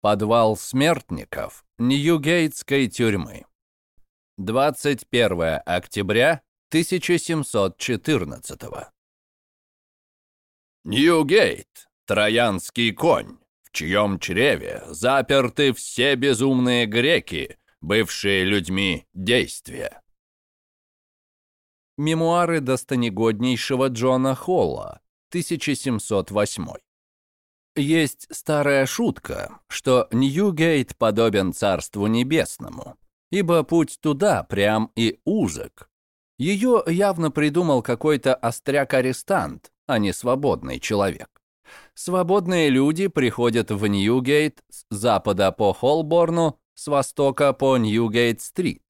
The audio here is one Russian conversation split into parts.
Подвал смертников Ньюгейтской тюрьмы. 21 октября 1714 Ньюгейт, троянский конь, в чьем чреве заперты все безумные греки, бывшие людьми действия. Мемуары достанегоднейшего Джона Холла, 1708 есть старая шутка, что Ньюгейт подобен Царству Небесному, ибо путь туда прям и узок. Ее явно придумал какой-то остряк-арестант, а не свободный человек. Свободные люди приходят в Ньюгейт с запада по Холборну, с востока по Ньюгейт-стрит,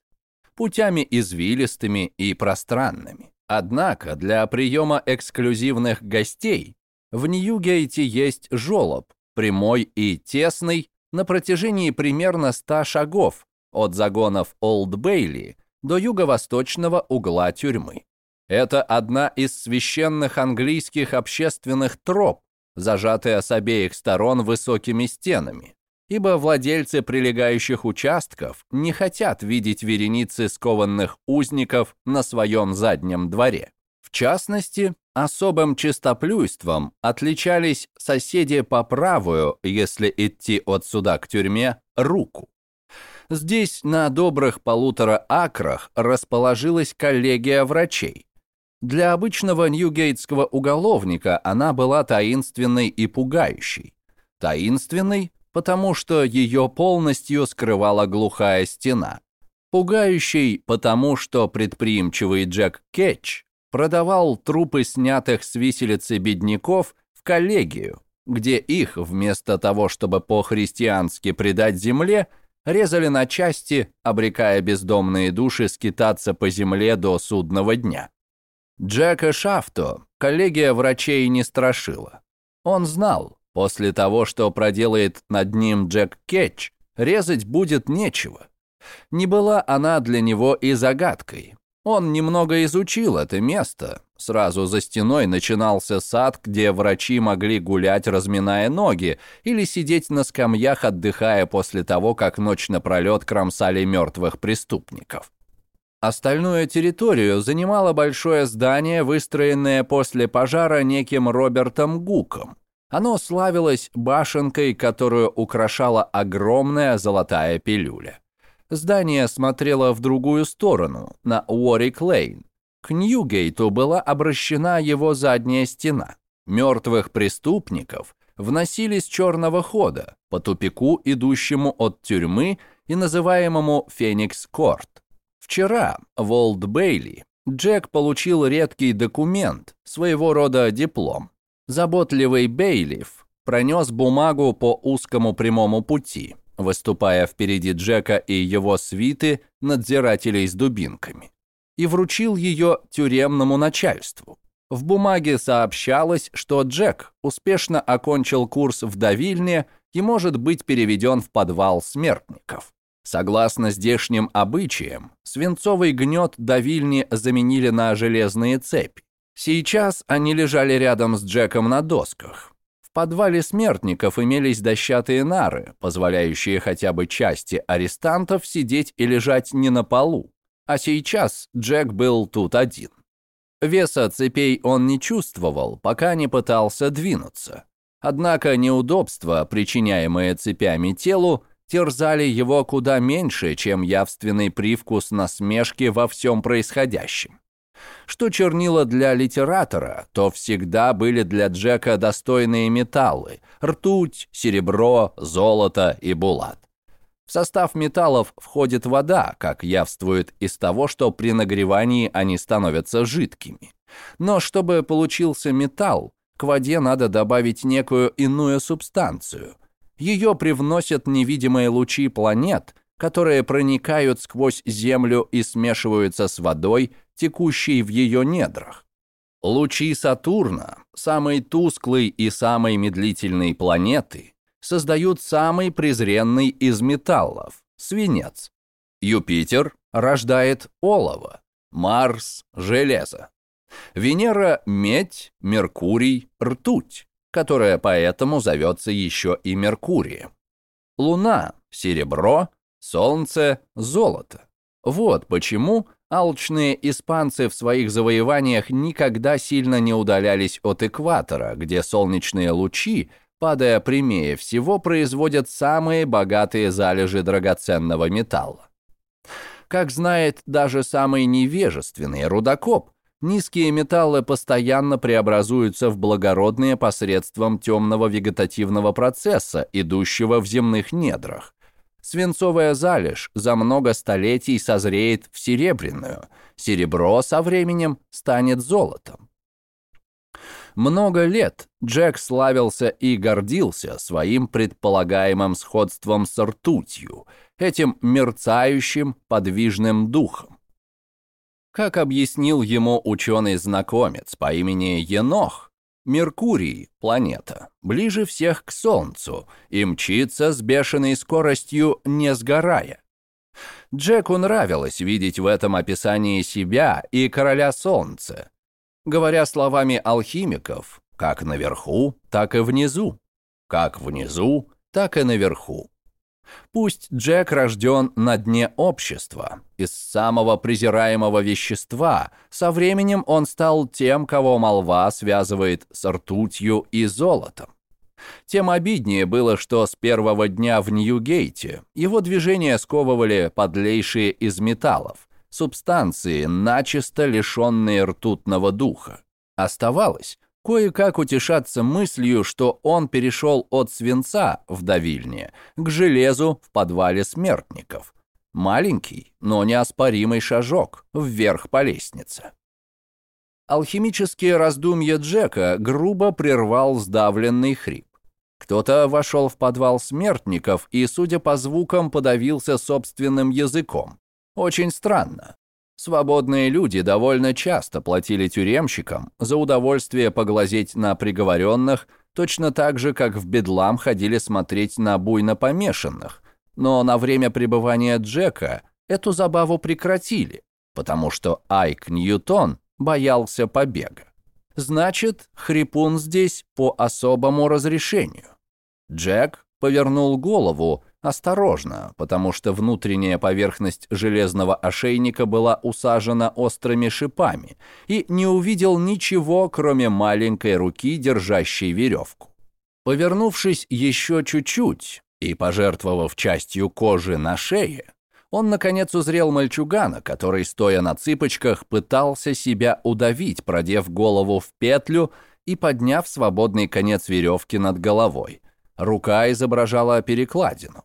путями извилистыми и пространными. Однако для приема эксклюзивных гостей в Ньюгейте есть жолоб, прямой и тесный, на протяжении примерно 100 шагов от загонов Олд Бейли до юго-восточного угла тюрьмы. Это одна из священных английских общественных троп, зажатая с обеих сторон высокими стенами, ибо владельцы прилегающих участков не хотят видеть вереницы скованных узников на своем заднем дворе. В частности, особым чистоплюйством отличались соседи по правую, если идти от суда к тюрьме, руку. Здесь на добрых полутора акрах расположилась коллегия врачей. Для обычного ньюгейтского уголовника она была таинственной и пугающей. Таинственной, потому что ее полностью скрывала глухая стена. Пугающей, потому что предприимчивый Джек Кетч продавал трупы снятых с виселицы бедняков в коллегию, где их, вместо того, чтобы по-христиански предать земле, резали на части, обрекая бездомные души скитаться по земле до судного дня. Джека Шафто коллегия врачей не страшила. Он знал, после того, что проделает над ним Джек Кетч, резать будет нечего. Не была она для него и загадкой, он немного изучил это место. Сразу за стеной начинался сад, где врачи могли гулять, разминая ноги, или сидеть на скамьях, отдыхая после того, как ночь напролет кромсали мертвых преступников. Остальную территорию занимало большое здание, выстроенное после пожара неким Робертом Гуком. Оно славилось башенкой, которую украшала огромная золотая пилюля. Здание смотрело в другую сторону, на Уорик-Лейн. К Ньюгейту была обращена его задняя стена. Мертвых преступников вносили с черного хода, по тупику, идущему от тюрьмы и называемому Феникс-Корт. Вчера в Олд-Бейли Джек получил редкий документ, своего рода диплом. Заботливый Бейлиф пронес бумагу по узкому прямому пути, выступая впереди Джека и его свиты надзирателей с дубинками, и вручил ее тюремному начальству. В бумаге сообщалось, что Джек успешно окончил курс в давильне и может быть переведен в подвал смертников. Согласно здешним обычаям, свинцовый гнет давильни заменили на железные цепи. Сейчас они лежали рядом с Джеком на досках, подвале смертников имелись дощатые нары, позволяющие хотя бы части арестантов сидеть и лежать не на полу. А сейчас Джек был тут один. Веса цепей он не чувствовал, пока не пытался двинуться. Однако неудобства, причиняемые цепями телу, терзали его куда меньше, чем явственный привкус насмешки во всем происходящем. Что чернила для литератора, то всегда были для Джека достойные металлы – ртуть, серебро, золото и булат. В состав металлов входит вода, как явствует из того, что при нагревании они становятся жидкими. Но чтобы получился металл, к воде надо добавить некую иную субстанцию. Ее привносят невидимые лучи планет, которые проникают сквозь Землю и смешиваются с водой, текущей в ее недрах. Лучи Сатурна, самой тусклой и самой медлительной планеты, создают самый презренный из металлов – свинец. Юпитер рождает олово, Марс – железо. Венера – медь, Меркурий – ртуть, которая поэтому зовется еще и Меркурием. Луна – серебро, солнце – золото. Вот почему алчные испанцы в своих завоеваниях никогда сильно не удалялись от экватора, где солнечные лучи, падая прямее всего, производят самые богатые залежи драгоценного металла. Как знает даже самый невежественный рудокоп, низкие металлы постоянно преобразуются в благородные посредством темного вегетативного процесса, идущего в земных недрах. Свинцовая залежь за много столетий созреет в серебряную, серебро со временем станет золотом. Много лет Джек славился и гордился своим предполагаемым сходством с ртутью, этим мерцающим подвижным духом. Как объяснил ему ученый-знакомец по имени Енох, Меркурий, планета, ближе всех к Солнцу и мчится с бешеной скоростью, не сгорая. Джеку нравилось видеть в этом описании себя и короля Солнца. Говоря словами алхимиков, как наверху, так и внизу. Как внизу, так и наверху. Пусть Джек рожден на дне общества, из самого презираемого вещества, со временем он стал тем, кого молва связывает с ртутью и золотом. Тем обиднее было, что с первого дня в Нью-Гейте его движения сковывали подлейшие из металлов, субстанции, начисто лишенные ртутного духа. Оставалось кое-как утешаться мыслью, что он перешел от свинца в давильне к железу в подвале смертников. Маленький, но неоспоримый шажок вверх по лестнице. Алхимические раздумья Джека грубо прервал сдавленный хрип. Кто-то вошел в подвал смертников и, судя по звукам, подавился собственным языком. Очень странно. Свободные люди довольно часто платили тюремщикам за удовольствие поглазеть на приговоренных, точно так же, как в Бедлам ходили смотреть на буйно помешанных. Но на время пребывания Джека эту забаву прекратили, потому что Айк Ньютон боялся побега. Значит, хрипун здесь по особому разрешению. Джек повернул голову, Осторожно, потому что внутренняя поверхность железного ошейника была усажена острыми шипами и не увидел ничего, кроме маленькой руки, держащей веревку. Повернувшись еще чуть-чуть и пожертвовав частью кожи на шее, он, наконец, узрел мальчугана, который, стоя на цыпочках, пытался себя удавить, продев голову в петлю и подняв свободный конец веревки над головой. Рука изображала перекладину.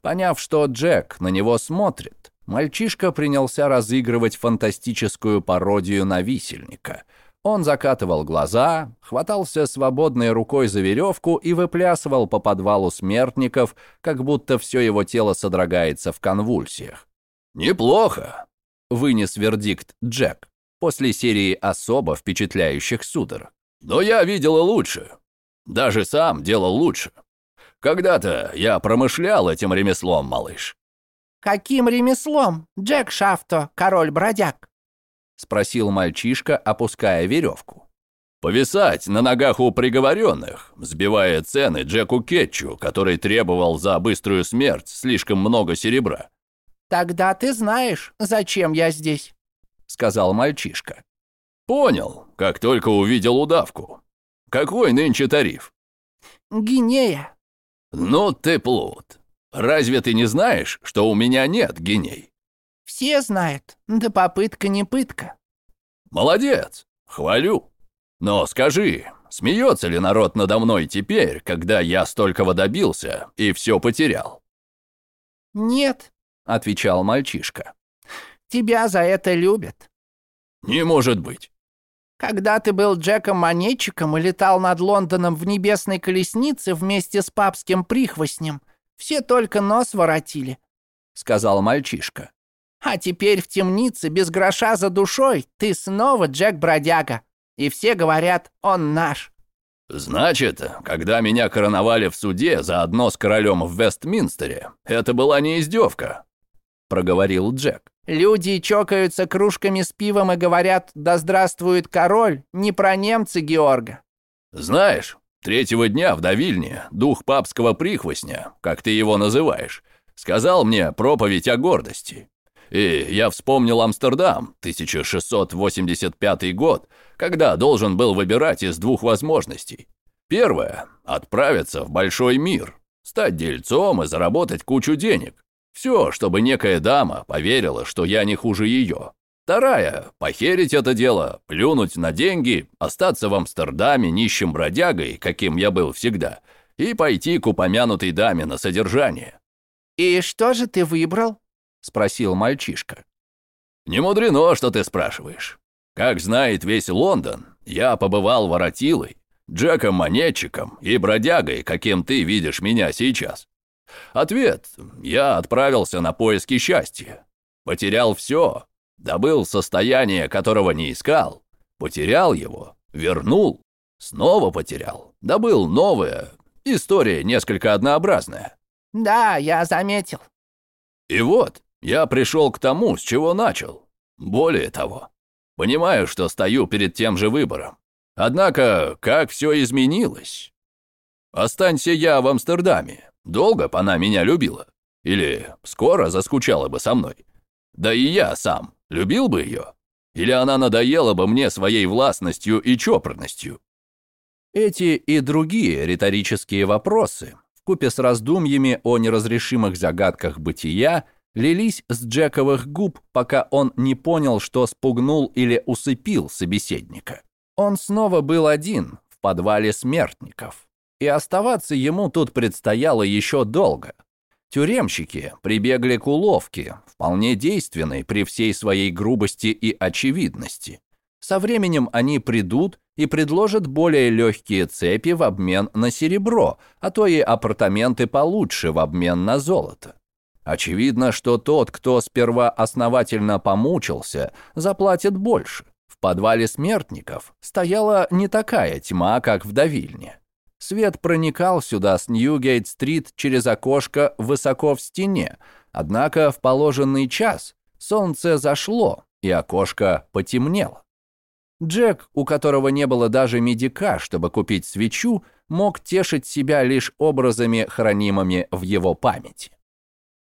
Поняв, что Джек на него смотрит, мальчишка принялся разыгрывать фантастическую пародию на висельника. Он закатывал глаза, хватался свободной рукой за веревку и выплясывал по подвалу смертников, как будто все его тело содрогается в конвульсиях. «Неплохо», — вынес вердикт Джек после серии особо впечатляющих судорог. «Но я видел лучше. Даже сам делал лучше. Когда-то я промышлял этим ремеслом, малыш». «Каким ремеслом, Джек Шафто, король-бродяг?» — спросил мальчишка, опуская веревку. «Повисать на ногах у приговоренных, сбивая цены Джеку Кетчу, который требовал за быструю смерть слишком много серебра». «Тогда ты знаешь, зачем я здесь», — сказал мальчишка. «Понял, как только увидел удавку. Какой нынче тариф?» «Гинея», «Ну ты плут. Разве ты не знаешь, что у меня нет геней?» «Все знают. Да попытка не пытка». «Молодец. Хвалю. Но скажи, смеется ли народ надо мной теперь, когда я столького добился и все потерял?» «Нет», — отвечал мальчишка. «Тебя за это любят». «Не может быть. Когда ты был Джеком-монетчиком и летал над Лондоном в небесной колеснице вместе с папским прихвостнем, все только нос воротили», — сказал мальчишка. «А теперь в темнице без гроша за душой ты снова Джек-бродяга, и все говорят, он наш». «Значит, когда меня короновали в суде заодно с королем в Вестминстере, это была не издевка», — проговорил Джек. Люди чокаются кружками с пивом и говорят «Да здравствует король!» не про немца Георга. «Знаешь, Третьего дня в Давильне дух папского прихвостня, как ты его называешь, сказал мне проповедь о гордости. И я вспомнил Амстердам, 1685 год, когда должен был выбирать из двух возможностей. Первое – отправиться в большой мир, стать дельцом и заработать кучу денег. Все, чтобы некая дама поверила, что я не хуже ее. Вторая – похерить это дело, плюнуть на деньги, остаться в Амстердаме нищим бродягой, каким я был всегда, и пойти к упомянутой даме на содержание. «И что же ты выбрал?» – спросил мальчишка. «Не мудрено, что ты спрашиваешь. Как знает весь Лондон, я побывал воротилой, Джеком Монетчиком и бродягой, каким ты видишь меня сейчас. Ответ – я отправился на поиски счастья. Потерял все, добыл состояние, которого не искал, потерял его, вернул, снова потерял, добыл новое. История несколько однообразная. Да, я заметил. И вот, я пришел к тому, с чего начал. Более того, понимаю, что стою перед тем же выбором. Однако, как все изменилось. Останься я в Амстердаме, долго б она меня любила. Или скоро заскучала бы со мной. Да и я сам любил бы ее. Или она надоела бы мне своей властностью и чопорностью. Эти и другие риторические вопросы, вкупе с раздумьями о неразрешимых загадках бытия, лились с Джековых губ, пока он не понял, что спугнул или усыпил собеседника. Он снова был один в подвале смертников, и оставаться ему тут предстояло еще долго. Тюремщики прибегли к уловке, вполне действенной при всей своей грубости и очевидности. Со временем они придут и предложат более легкие цепи в обмен на серебро, а то и апартаменты получше в обмен на золото. Очевидно, что тот, кто сперва основательно помучился, заплатит больше подвале смертников стояла не такая тьма, как в давильне. Свет проникал сюда с Ньюгейт-стрит через окошко высоко в стене, однако в положенный час солнце зашло, и окошко потемнело. Джек, у которого не было даже медика, чтобы купить свечу, мог тешить себя лишь образами, хранимыми в его памяти.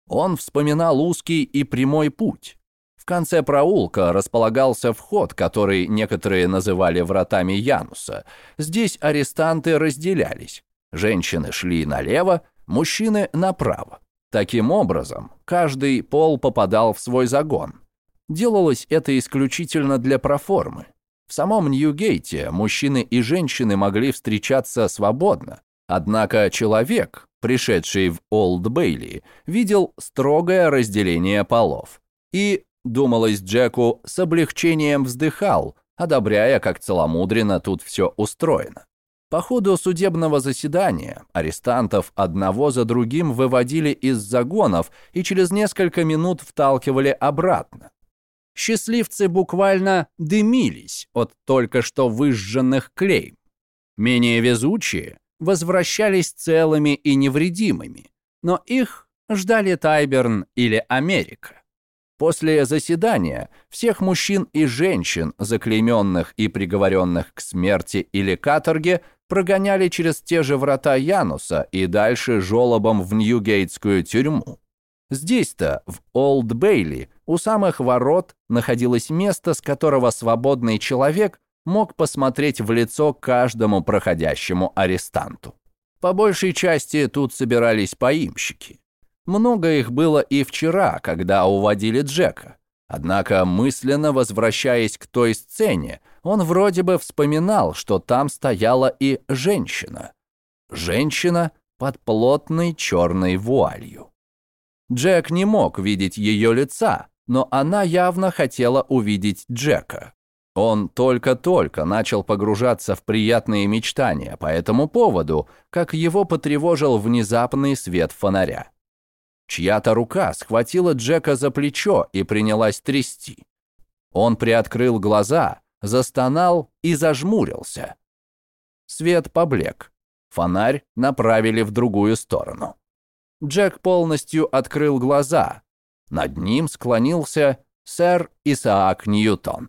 Он вспоминал узкий и прямой путь, в конце проулка располагался вход, который некоторые называли вратами Януса. Здесь арестанты разделялись. Женщины шли налево, мужчины направо. Таким образом, каждый пол попадал в свой загон. Делалось это исключительно для проформы. В самом Ньюгейте мужчины и женщины могли встречаться свободно. Однако человек, пришедший в Олд Бейли, видел строгое разделение полов. И Думалось Джеку, с облегчением вздыхал, одобряя, как целомудренно тут все устроено. По ходу судебного заседания арестантов одного за другим выводили из загонов и через несколько минут вталкивали обратно. Счастливцы буквально дымились от только что выжженных клейм. Менее везучие возвращались целыми и невредимыми, но их ждали Тайберн или Америка. После заседания всех мужчин и женщин, заклейменных и приговоренных к смерти или каторге, прогоняли через те же врата Януса и дальше жолобом в Ньюгейтскую тюрьму. Здесь-то, в Олд Бейли, у самых ворот находилось место, с которого свободный человек мог посмотреть в лицо каждому проходящему арестанту. По большей части тут собирались поимщики. Много их было и вчера, когда уводили Джека. Однако, мысленно возвращаясь к той сцене, он вроде бы вспоминал, что там стояла и женщина. Женщина под плотной черной вуалью. Джек не мог видеть ее лица, но она явно хотела увидеть Джека. Он только-только начал погружаться в приятные мечтания по этому поводу, как его потревожил внезапный свет фонаря. Чья-то рука схватила Джека за плечо и принялась трясти. Он приоткрыл глаза, застонал и зажмурился. Свет поблек. Фонарь направили в другую сторону. Джек полностью открыл глаза. Над ним склонился сэр Исаак Ньютон.